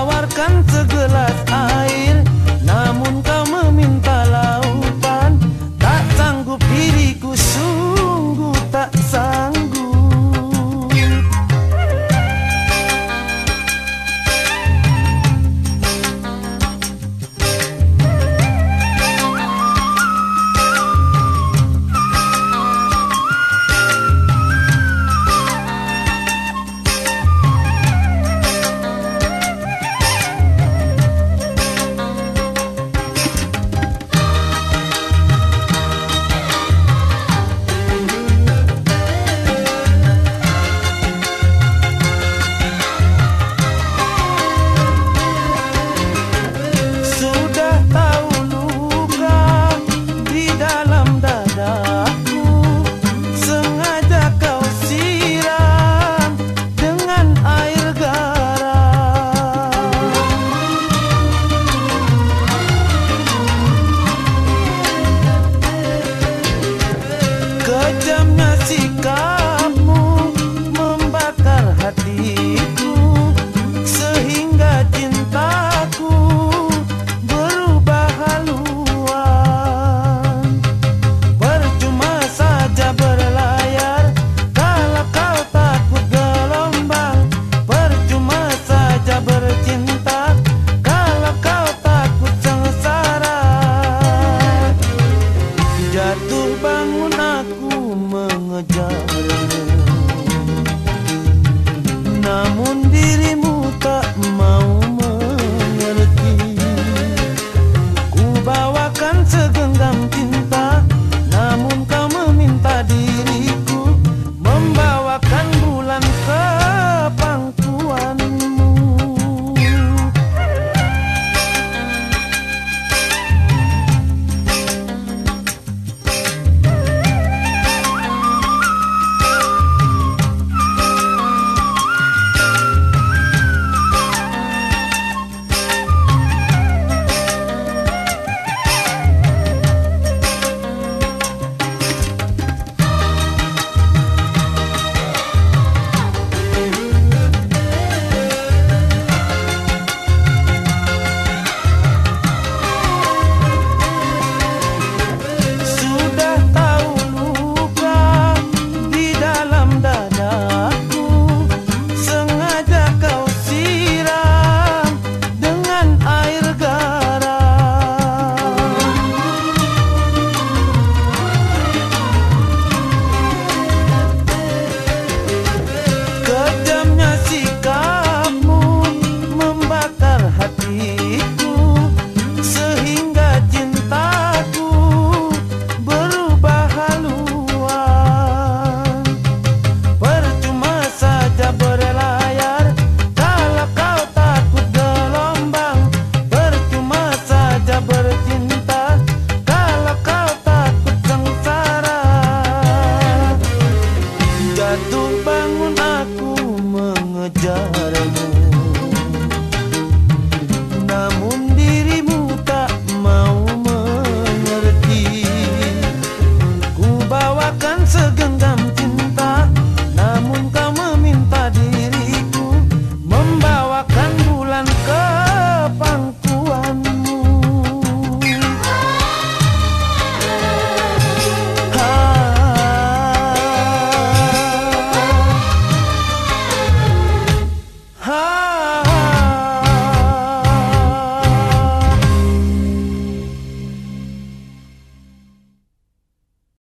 tawarkan segala hati